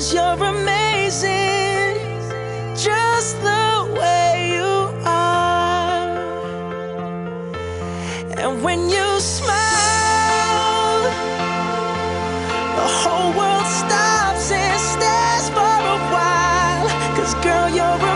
Cause you're amazing, just the way you are. And when you smile, the whole world stops and stares for a while. Cause girl, you're